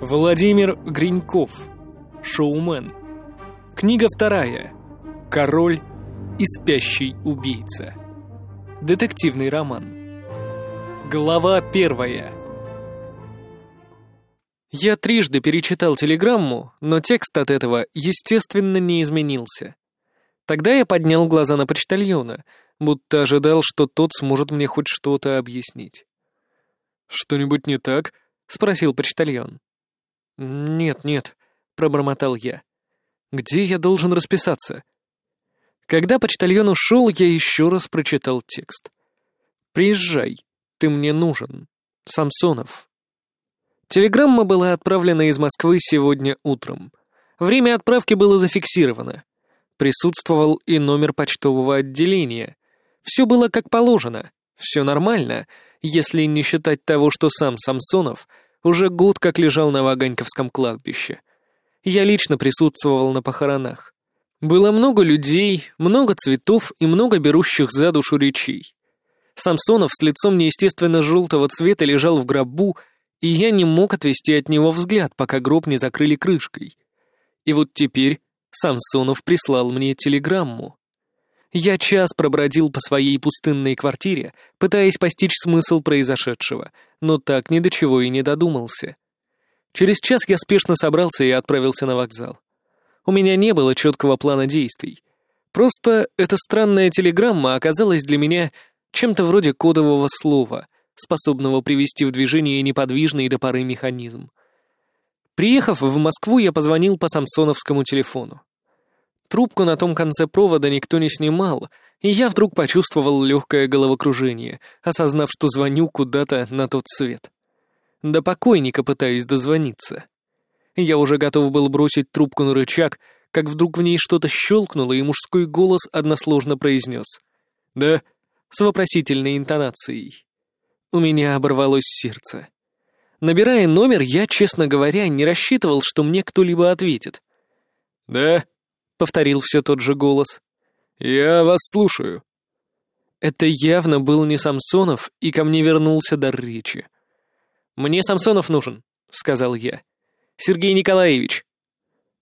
Владимир Гриньков. Шоумен. Книга вторая. Король и спящий убийца. Детективный роман. Глава первая. Я трижды перечитал телеграмму, но текст от этого, естественно, не изменился. Тогда я поднял глаза на почтальона, будто ожидал, что тот сможет мне хоть что-то объяснить. «Что-нибудь не так?» — спросил почтальон. «Нет, нет», — пробормотал я. «Где я должен расписаться?» Когда почтальон ушел, я еще раз прочитал текст. «Приезжай, ты мне нужен. Самсонов». Телеграмма была отправлена из Москвы сегодня утром. Время отправки было зафиксировано. Присутствовал и номер почтового отделения. Все было как положено, все нормально, если не считать того, что сам Самсонов уже год как лежал на Ваганьковском кладбище. Я лично присутствовал на похоронах. Было много людей, много цветов и много берущих за душу речей. Самсонов с лицом неестественно желтого цвета лежал в гробу, и я не мог отвести от него взгляд, пока гроб не закрыли крышкой. И вот теперь Самсонов прислал мне телеграмму. Я час пробродил по своей пустынной квартире, пытаясь постичь смысл произошедшего, но так ни до чего и не додумался. Через час я спешно собрался и отправился на вокзал. У меня не было четкого плана действий. Просто эта странная телеграмма оказалась для меня чем-то вроде кодового слова, способного привести в движение неподвижный до поры механизм. Приехав в Москву, я позвонил по самсоновскому телефону. Трубку на том конце провода никто не снимал, и я вдруг почувствовал легкое головокружение, осознав, что звоню куда-то на тот свет. До покойника пытаюсь дозвониться. Я уже готов был бросить трубку на рычаг, как вдруг в ней что-то щелкнуло, и мужской голос односложно произнес. «Да?» с вопросительной интонацией. У меня оборвалось сердце. Набирая номер, я, честно говоря, не рассчитывал, что мне кто-либо ответит. «Да?» — повторил все тот же голос. «Я вас слушаю». Это явно был не Самсонов, и ко мне вернулся дар речи. «Мне Самсонов нужен», — сказал я. «Сергей Николаевич».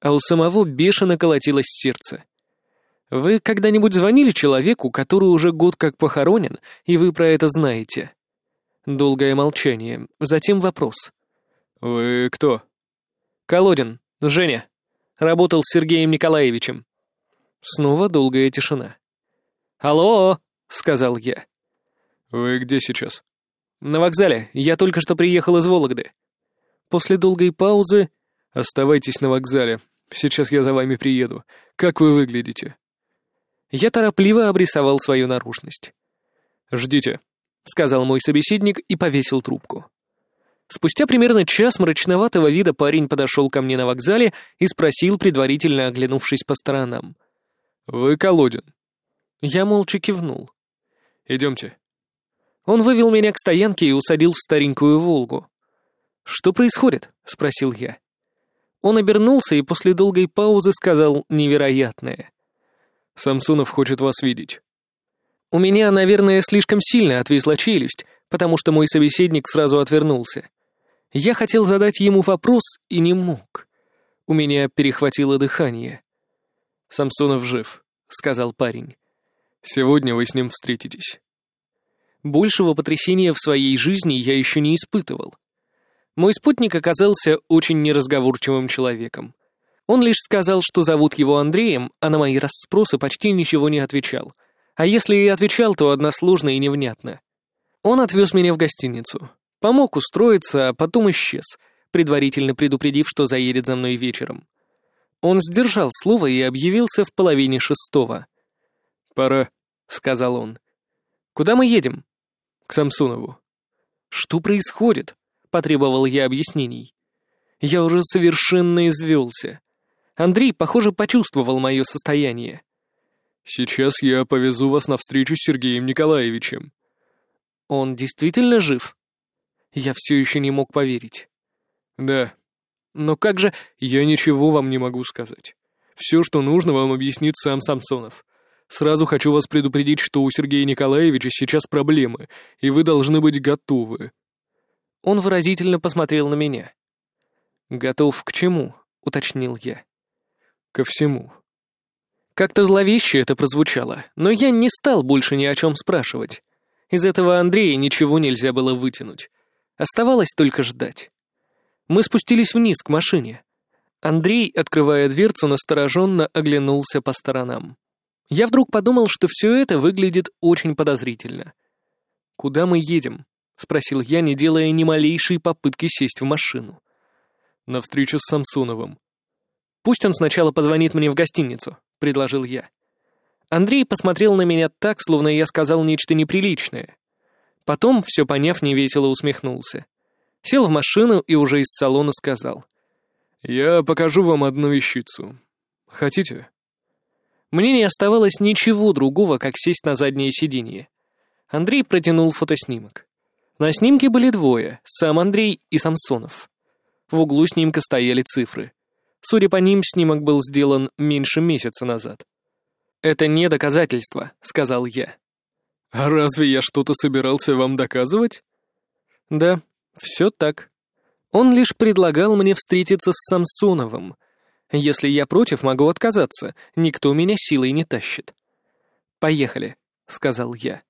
А у самого бешено колотилось сердце. «Вы когда-нибудь звонили человеку, который уже год как похоронен, и вы про это знаете?» Долгое молчание, затем вопрос. «Вы кто?» «Колодин, Женя. Работал с Сергеем Николаевичем». Снова долгая тишина. «Алло!» — сказал я. «Вы где сейчас?» «На вокзале. Я только что приехал из Вологды». После долгой паузы «Оставайтесь на вокзале. Сейчас я за вами приеду. Как вы выглядите?» Я торопливо обрисовал свою наружность. «Ждите», — сказал мой собеседник и повесил трубку. Спустя примерно час мрачноватого вида парень подошел ко мне на вокзале и спросил, предварительно оглянувшись по сторонам. «Вы Колодин?» Я молча кивнул. «Идемте». Он вывел меня к стоянке и усадил в старенькую «Волгу». «Что происходит?» — спросил я. Он обернулся и после долгой паузы сказал невероятное. «Самсонов хочет вас видеть». У меня, наверное, слишком сильно отвисла челюсть, потому что мой собеседник сразу отвернулся. Я хотел задать ему вопрос и не мог. У меня перехватило дыхание. «Самсонов жив», — сказал парень. «Сегодня вы с ним встретитесь». Большего потрясения в своей жизни я еще не испытывал. Мой спутник оказался очень неразговорчивым человеком. Он лишь сказал, что зовут его Андреем, а на мои расспросы почти ничего не отвечал. А если и отвечал, то односложно и невнятно. Он отвез меня в гостиницу. Помог устроиться, а потом исчез, предварительно предупредив, что заедет за мной вечером. Он сдержал слово и объявился в половине шестого. «Пора», — сказал он. «Куда мы едем?» «К Самсонову». «Что происходит?» потребовал я объяснений. Я уже совершенно извелся. Андрей, похоже, почувствовал мое состояние. «Сейчас я повезу вас на встречу с Сергеем Николаевичем». «Он действительно жив?» Я все еще не мог поверить. «Да». «Но как же...» «Я ничего вам не могу сказать. Все, что нужно, вам объяснит сам Самсонов. Сразу хочу вас предупредить, что у Сергея Николаевича сейчас проблемы, и вы должны быть готовы». Он выразительно посмотрел на меня. «Готов к чему?» — уточнил я. «Ко всему». Как-то зловеще это прозвучало, но я не стал больше ни о чем спрашивать. Из этого Андрея ничего нельзя было вытянуть. Оставалось только ждать. Мы спустились вниз к машине. Андрей, открывая дверцу, настороженно оглянулся по сторонам. Я вдруг подумал, что все это выглядит очень подозрительно. «Куда мы едем?» — спросил я, не делая ни малейшей попытки сесть в машину. «На встречу с Самсоновым». «Пусть он сначала позвонит мне в гостиницу», — предложил я. Андрей посмотрел на меня так, словно я сказал нечто неприличное. Потом, все поняв, невесело усмехнулся. Сел в машину и уже из салона сказал. «Я покажу вам одну вещицу. Хотите?» Мне не оставалось ничего другого, как сесть на заднее сиденье. Андрей протянул фотоснимок. На снимке были двое, сам Андрей и Самсонов. В углу снимка стояли цифры. Судя по ним, снимок был сделан меньше месяца назад. «Это не доказательство», — сказал я. «А разве я что-то собирался вам доказывать?» «Да, все так. Он лишь предлагал мне встретиться с Самсоновым. Если я против, могу отказаться, никто меня силой не тащит». «Поехали», — сказал я.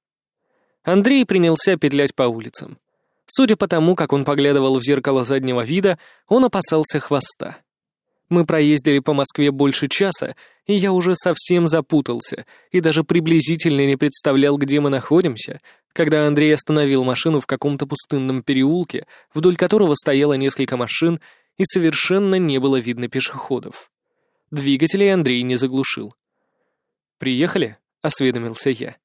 Андрей принялся петлять по улицам. Судя по тому, как он поглядывал в зеркало заднего вида, он опасался хвоста. Мы проездили по Москве больше часа, и я уже совсем запутался и даже приблизительно не представлял, где мы находимся, когда Андрей остановил машину в каком-то пустынном переулке, вдоль которого стояло несколько машин, и совершенно не было видно пешеходов. Двигателей Андрей не заглушил. «Приехали?» — осведомился я.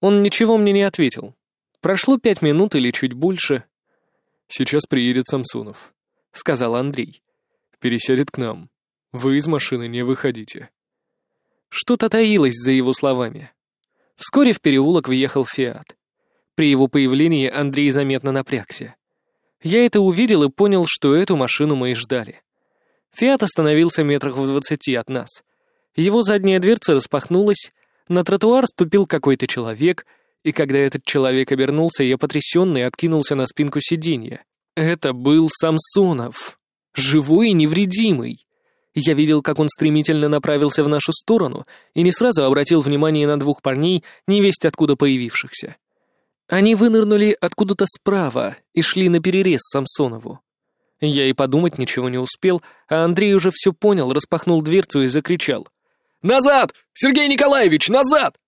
Он ничего мне не ответил. Прошло пять минут или чуть больше. «Сейчас приедет Самсонов», — сказал Андрей пересядет к нам. Вы из машины не выходите». Что-то таилось за его словами. Вскоре в переулок въехал «Фиат». При его появлении Андрей заметно напрягся. Я это увидел и понял, что эту машину мы и ждали. «Фиат» остановился метрах в двадцати от нас. Его задняя дверца распахнулась, на тротуар ступил какой-то человек, и когда этот человек обернулся, я потрясенный откинулся на спинку сиденья. Это был Самсонов. Живой и невредимый. Я видел, как он стремительно направился в нашу сторону и не сразу обратил внимание на двух парней, невесть откуда появившихся. Они вынырнули откуда-то справа и шли на перерез Самсонову. Я и подумать ничего не успел, а Андрей уже все понял, распахнул дверцу и закричал. «Назад! Сергей Николаевич, назад!»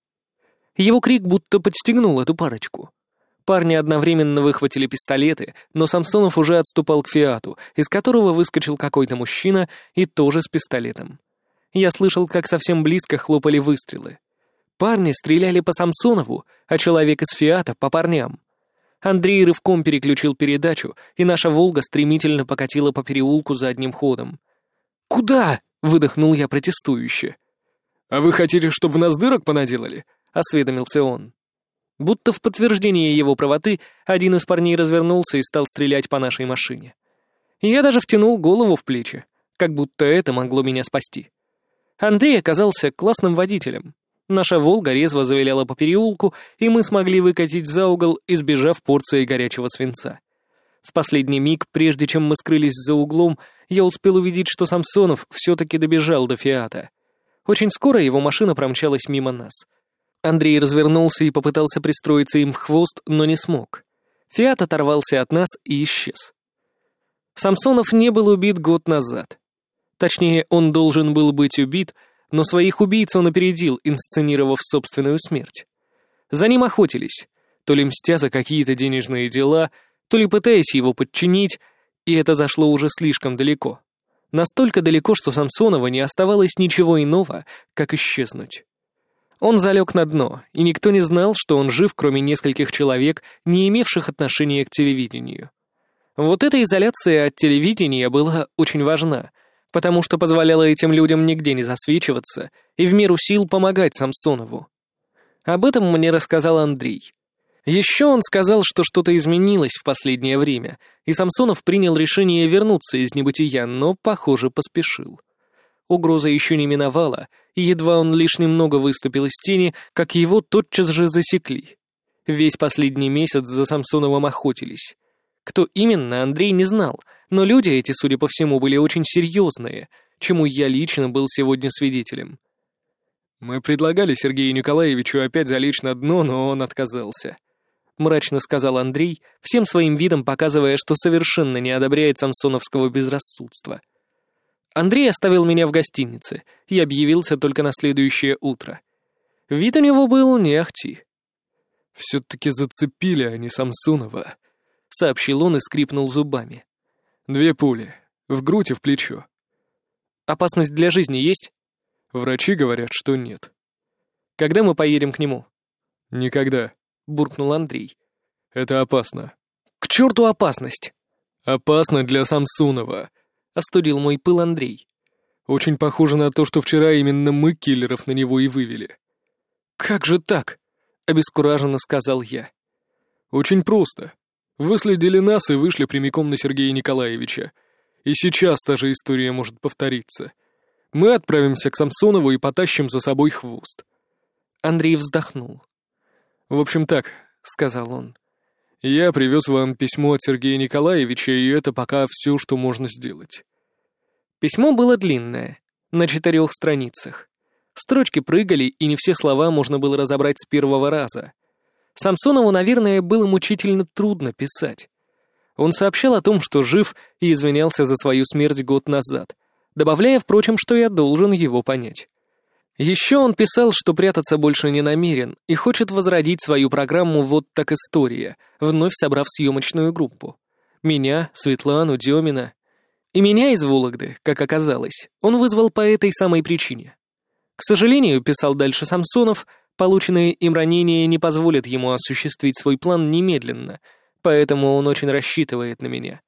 Его крик будто подстегнул эту парочку. Парни одновременно выхватили пистолеты, но Самсонов уже отступал к «Фиату», из которого выскочил какой-то мужчина и тоже с пистолетом. Я слышал, как совсем близко хлопали выстрелы. Парни стреляли по Самсонову, а человек из «Фиата» — по парням. Андрей рывком переключил передачу, и наша «Волга» стремительно покатила по переулку задним ходом. «Куда?» — выдохнул я протестующе. «А вы хотели, чтобы в нас дырок понаделали?» — осведомился он. Будто в подтверждение его правоты, один из парней развернулся и стал стрелять по нашей машине. Я даже втянул голову в плечи, как будто это могло меня спасти. Андрей оказался классным водителем. Наша «Волга» резво завиляла по переулку, и мы смогли выкатить за угол, избежав порции горячего свинца. В последний миг, прежде чем мы скрылись за углом, я успел увидеть, что Самсонов все-таки добежал до «Фиата». Очень скоро его машина промчалась мимо нас — Андрей развернулся и попытался пристроиться им в хвост, но не смог. Фиат оторвался от нас и исчез. Самсонов не был убит год назад. Точнее, он должен был быть убит, но своих убийц он опередил, инсценировав собственную смерть. За ним охотились, то ли мстя за какие-то денежные дела, то ли пытаясь его подчинить, и это зашло уже слишком далеко. Настолько далеко, что Самсонова не оставалось ничего иного, как исчезнуть. Он залег на дно, и никто не знал, что он жив, кроме нескольких человек, не имевших отношения к телевидению. Вот эта изоляция от телевидения была очень важна, потому что позволяла этим людям нигде не засвечиваться и в меру сил помогать Самсонову. Об этом мне рассказал Андрей. Еще он сказал, что что-то изменилось в последнее время, и Самсонов принял решение вернуться из небытия, но, похоже, поспешил. Угроза еще не миновала, и едва он лишь немного выступил из тени, как его тотчас же засекли. Весь последний месяц за Самсоновым охотились. Кто именно, Андрей не знал, но люди эти, судя по всему, были очень серьезные, чему я лично был сегодня свидетелем. «Мы предлагали Сергею Николаевичу опять залечь на дно, но он отказался», — мрачно сказал Андрей, всем своим видом показывая, что совершенно не одобряет самсоновского безрассудства. Андрей оставил меня в гостинице и объявился только на следующее утро. Вид у него был не ахти. «Все-таки зацепили они Самсонова», — сообщил он и скрипнул зубами. «Две пули. В грудь и в плечо». «Опасность для жизни есть?» Врачи говорят, что нет. Когда мы поедем к нему? Никогда, буркнул Андрей. Это опасно. К черту опасность! Опасно для Самсунова, остудил мой пыл Андрей. Очень похоже на то, что вчера именно мы киллеров на него и вывели. Как же так? обескураженно сказал я. Очень просто. Выследили нас и вышли прямиком на Сергея Николаевича. И сейчас та же история может повториться. Мы отправимся к Самсонову и потащим за собой хвост». Андрей вздохнул. «В общем так», — сказал он. «Я привез вам письмо от Сергея Николаевича, и это пока все, что можно сделать». Письмо было длинное, на четырех страницах. Строчки прыгали, и не все слова можно было разобрать с первого раза. Самсонову, наверное, было мучительно трудно писать. Он сообщал о том, что жив, и извинялся за свою смерть год назад — добавляя, впрочем, что я должен его понять. Еще он писал, что прятаться больше не намерен и хочет возродить свою программу «Вот так история», вновь собрав съемочную группу. Меня, Светлану, Демина. И меня из Вологды, как оказалось, он вызвал по этой самой причине. К сожалению, писал дальше Самсонов, полученные им ранения не позволят ему осуществить свой план немедленно, поэтому он очень рассчитывает на меня.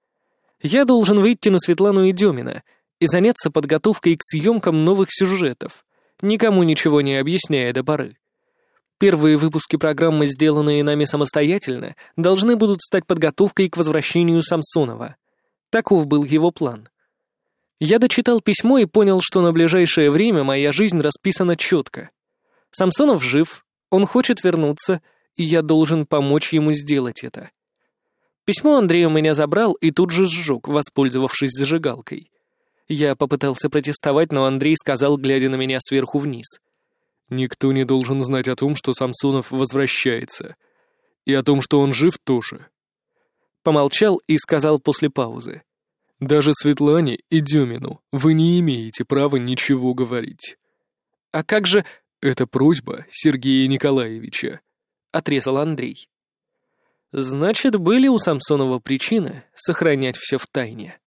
Я должен выйти на Светлану и Демина — и заняться подготовкой к съемкам новых сюжетов, никому ничего не объясняя до поры. Первые выпуски программы, сделанные нами самостоятельно, должны будут стать подготовкой к возвращению Самсонова. Таков был его план. Я дочитал письмо и понял, что на ближайшее время моя жизнь расписана четко. Самсонов жив, он хочет вернуться, и я должен помочь ему сделать это. Письмо Андрей у меня забрал и тут же сжег, воспользовавшись зажигалкой. Я попытался протестовать, но Андрей сказал, глядя на меня сверху вниз. «Никто не должен знать о том, что Самсонов возвращается. И о том, что он жив тоже». Помолчал и сказал после паузы. «Даже Светлане и Демину вы не имеете права ничего говорить». «А как же...» «Это просьба Сергея Николаевича», — отрезал Андрей. «Значит, были у Самсонова причины сохранять все в тайне».